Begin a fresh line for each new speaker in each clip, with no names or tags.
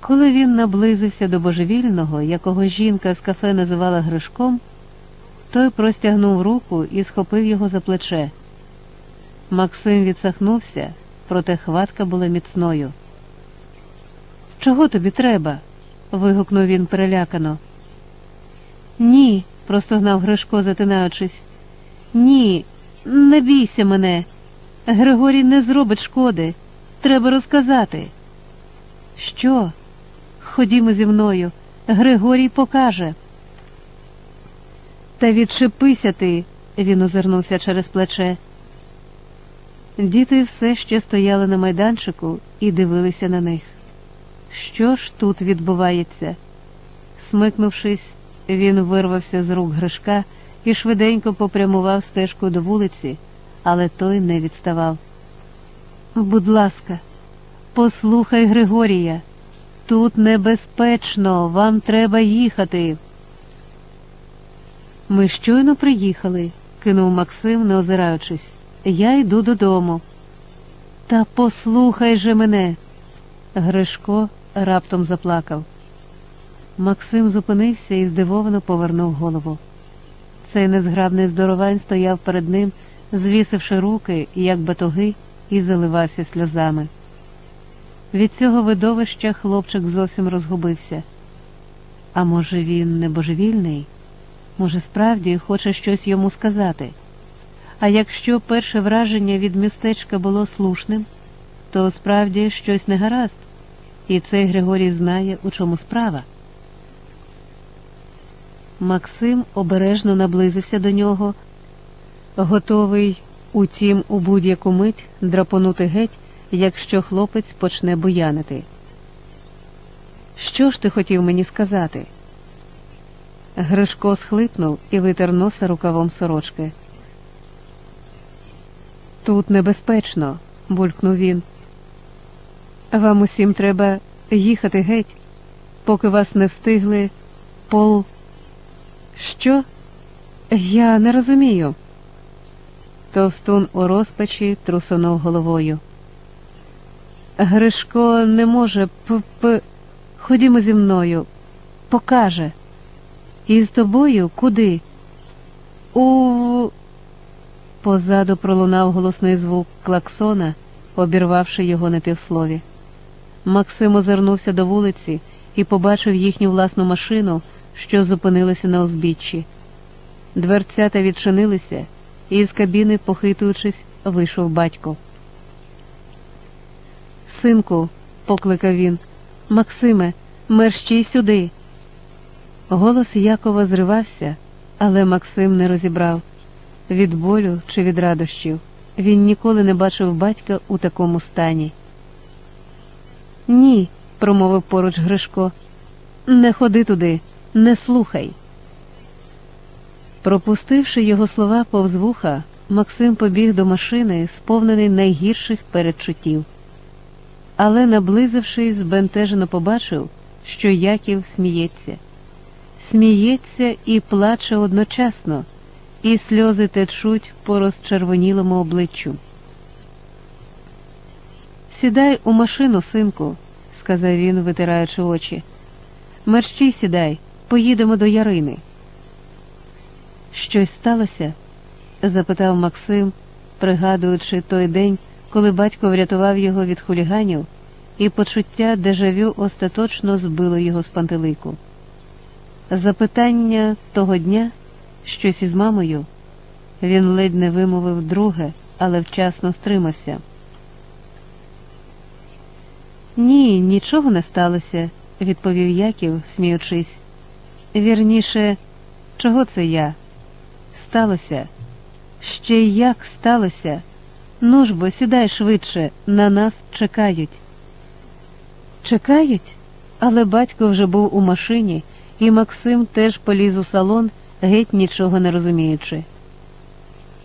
Коли він наблизився до божевільного, якого жінка з кафе називала Гришком, той простягнув руку і схопив його за плече. Максим відсахнувся, проте хватка була міцною. Чого тобі треба? вигукнув він перелякано. Ні, простогнав Гришко, затинаючись. Ні, не бійся мене. Григорій не зробить шкоди. Треба розказати. Що? Ходімо зі мною. Григорій покаже. Та відчепися ти, він озирнувся через плече. Діти все ще стояли на майданчику і дивилися на них. Що ж тут відбувається? Смикнувшись, він вирвався з рук Гришка і швиденько попрямував стежку до вулиці, але той не відставав. Будь ласка, послухай Григорія, тут небезпечно, вам треба їхати. Ми щойно приїхали, кинув Максим, не озираючись. Я йду додому. Та послухай же мене. Гришко раптом заплакав. Максим зупинився і здивовано повернув голову. Цей незграбний здоровань стояв перед ним, звісивши руки, як батоги, і заливався сльозами. Від цього видовища хлопчик зовсім розгубився. А може, він не божевільний? Може, справді хоче щось йому сказати. А якщо перше враження від містечка було слушним, то справді щось не гаразд, і цей Григорій знає, у чому справа. Максим обережно наблизився до нього, готовий, утім, у будь-яку мить драпонути геть, якщо хлопець почне буянити. Що ж ти хотів мені сказати? Гришко схлипнув і витер носа рукавом сорочки. Тут небезпечно, булькнув він. Вам усім треба їхати геть, поки вас не встигли пол. Що? Я не розумію. Товстун у розпачі трусонув головою. Гришко не може п. п... Ходімо зі мною, покаже. І з тобою куди? У. Позаду пролунав голосний звук клаксона, обірвавши його на півслові. Максим озирнувся до вулиці і побачив їхню власну машину, що зупинилася на узбіччі. Дверцята відчинилися, і з кабіни, похитуючись, вийшов батько. Синку, покликав він, Максиме, мерщій сюди. Голос Якова зривався, але Максим не розібрав від болю чи від радощів. Він ніколи не бачив батька у такому стані. Ні, промовив поруч Гришко, не ходи туди, не слухай. Пропустивши його слова повз вуха, Максим побіг до машини, сповнений найгірших передчуттів. Але, наблизившись, збентежено побачив, що Яків сміється. Сміється і плаче одночасно, і сльози течуть по розчервонілому обличчю. Сідай у машину, синку, сказав він, витираючи очі. Мерщій сідай, поїдемо до Ярини. Щось сталося? запитав Максим, пригадуючи той день, коли батько врятував його від хуліганів, і почуття дежавю остаточно збило його з пантелику. Запитання того дня, щось із мамою, він ледь не вимовив друге, але вчасно стримався. Ні, нічого не сталося, відповів Яків, сміючись. Вірніше, чого це я? Сталося? Ще як сталося? Ну ж бо сідай швидше, на нас чекають. Чекають? Але батько вже був у машині, і Максим теж поліз у салон, геть нічого не розуміючи.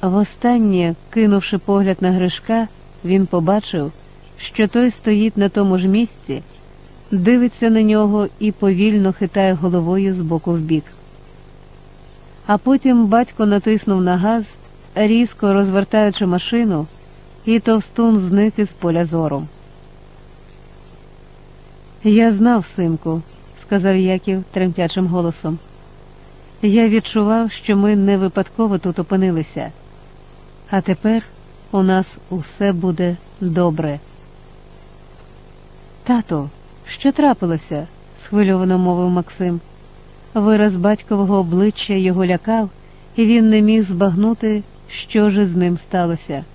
Востаннє, кинувши погляд на Гришка, він побачив, що той стоїть на тому ж місці, дивиться на нього і повільно хитає головою з боку в бік. А потім батько натиснув на газ, різко розвертаючи машину, і товстун зник із поля зору. Я знав, синку, сказав Яків тремтячим голосом. Я відчував, що ми не випадково тут опинилися, а тепер у нас усе буде добре. Тато, що трапилося? схвильовано мовив Максим. Вираз батькового обличчя його лякав, і він не міг збагнути, що ж з ним сталося.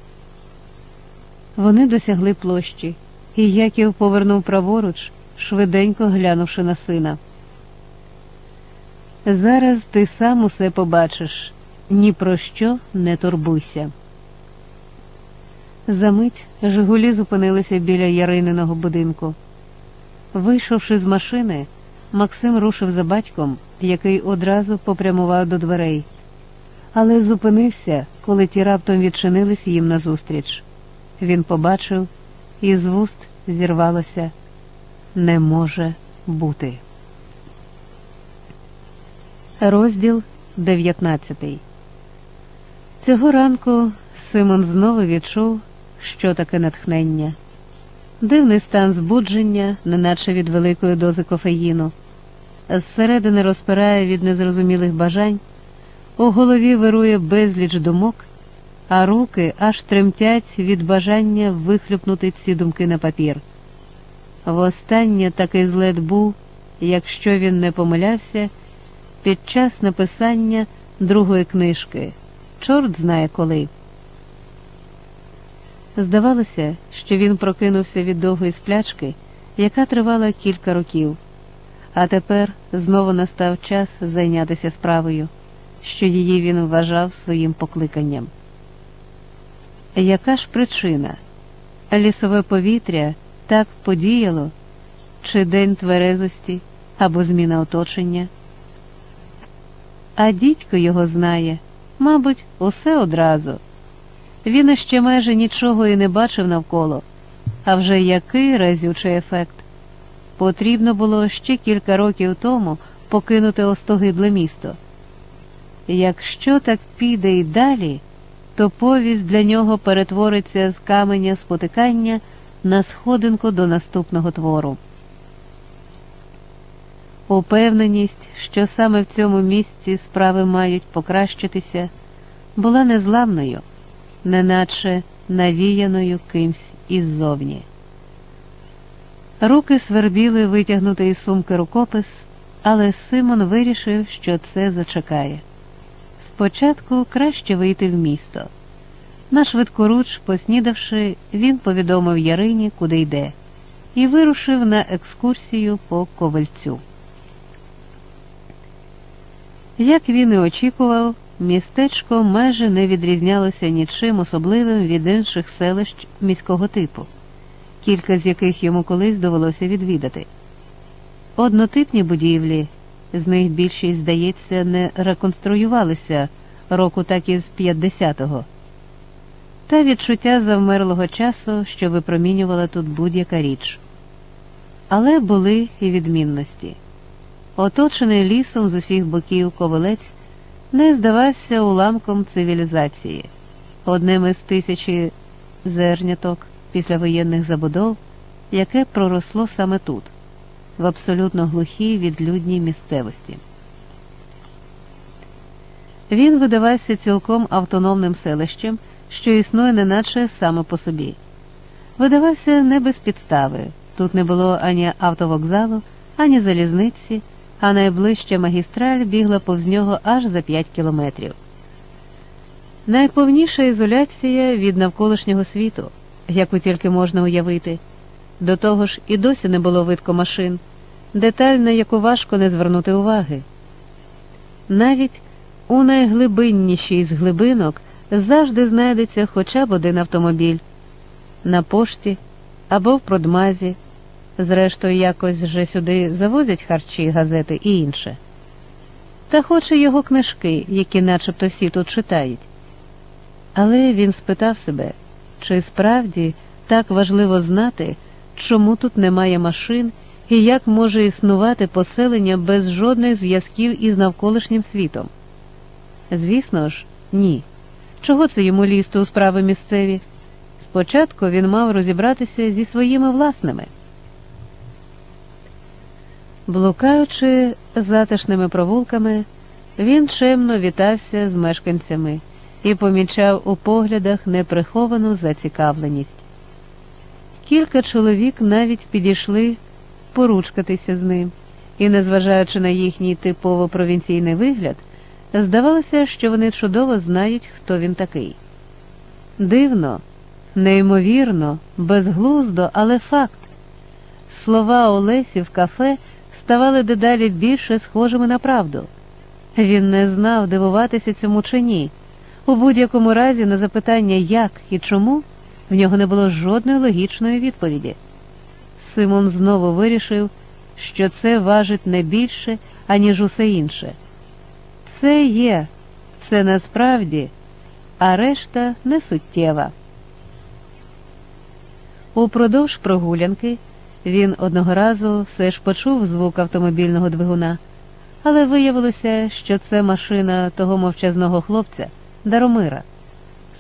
Вони досягли площі, і Яків повернув праворуч, швиденько глянувши на сина. Зараз ти сам усе побачиш, ні про що не турбуйся. Замить Жигулі зупинилися біля Ярининого будинку. Вийшовши з машини, Максим рушив за батьком, який одразу попрямував до дверей, але зупинився, коли ті раптом відчинились їм назустріч. Він побачив, і з вуст зірвалося не може бути. Розділ 19 Цього ранку Симон знову відчув, що таке натхнення, дивний стан збудження, неначе від великої дози кофеїну, зсередини розпирає від незрозумілих бажань, у голові вирує безліч думок, а руки аж тремтять від бажання вихлюпнути ці думки на папір. Востаннє такий злет був, якщо він не помилявся, під час написання другої книжки, чорт знає коли. Здавалося, що він прокинувся від довгої сплячки, яка тривала кілька років, а тепер знову настав час зайнятися справою, що її він вважав своїм покликанням. Яка ж причина? Лісове повітря так подіяло, чи день тверезості або зміна оточення? А дідько його знає, мабуть, усе одразу. Він іще майже нічого і не бачив навколо, а вже який разючий ефект. Потрібно було ще кілька років тому покинути остогидле місто. Якщо так піде й далі, то повість для нього перетвориться з каменя спотикання на сходинку до наступного твору. Упевненість, що саме в цьому місці справи мають покращитися, була незламною неначе навіяною кимсь іззовні. Руки свербіли витягнути із сумки рукопис, але Симон вирішив, що це зачекає. Спочатку краще вийти в місто. На швидкоруч, поснідавши, він повідомив Ярині, куди йде, і вирушив на екскурсію по ковальцю. Як він і очікував, Містечко майже не відрізнялося нічим особливим від інших селищ міського типу, кілька з яких йому колись довелося відвідати. Однотипні будівлі, з них більшість, здається, не реконструювалися року так із 50-го, та відчуття завмерлого часу, що випромінювала тут будь-яка річ. Але були і відмінності. Оточений лісом з усіх боків ковалець не здавався уламком цивілізації, одним із тисячі зерняток післявоєнних забудов, яке проросло саме тут, в абсолютно глухій відлюдній місцевості. Він видавався цілком автономним селищем, що існує неначе саме по собі. Видавався не без підстави. Тут не було ані автовокзалу, ані залізниці а найближча магістраль бігла повз нього аж за п'ять кілометрів. Найповніша ізоляція від навколишнього світу, яку тільки можна уявити. До того ж і досі не було видко машин, деталь, на яку важко не звернути уваги. Навіть у найглибиннішій з глибинок завжди знайдеться хоча б один автомобіль на пошті або в продмазі. Зрештою, якось же сюди завозять харчі, газети і інше. Та хоче його книжки, які начебто всі тут читають. Але він спитав себе, чи справді так важливо знати, чому тут немає машин і як може існувати поселення без жодних зв'язків із навколишнім світом. Звісно ж, ні. Чого це йому лізти у справи місцеві? Спочатку він мав розібратися зі своїми власними. Блукаючи затишними провулками, він чемно вітався з мешканцями і помічав у поглядах неприховану зацікавленість. Кілька чоловік навіть підійшли поручкатися з ним, і, незважаючи на їхній типово провінційний вигляд, здавалося, що вони чудово знають, хто він такий. Дивно, неймовірно, безглуздо, але факт. Слова Олесі в кафе ставали дедалі більше схожими на правду. Він не знав, дивуватися цьому чи ні. У будь-якому разі на запитання, як і чому, в нього не було жодної логічної відповіді. Симон знову вирішив, що це важить не більше, аніж усе інше. Це є, це насправді, а решта не суттєва. Упродовж прогулянки він одного разу все ж почув звук автомобільного двигуна, але виявилося, що це машина того мовчазного хлопця Даромира.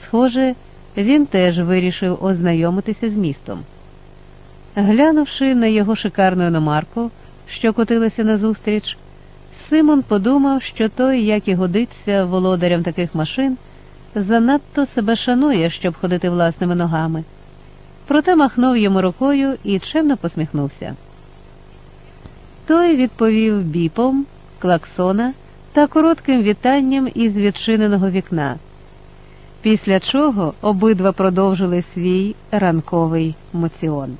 Схоже, він теж вирішив ознайомитися з містом. Глянувши на його шикарну іномарку, що котилася назустріч, Симон подумав, що той, як і годиться володарям таких машин, занадто себе шанує, щоб ходити власними ногами. Проте махнув йому рукою і чемно посміхнувся. Той відповів біпом, клаксона та коротким вітанням із відчиненого вікна, після чого обидва продовжили свій ранковий моціон.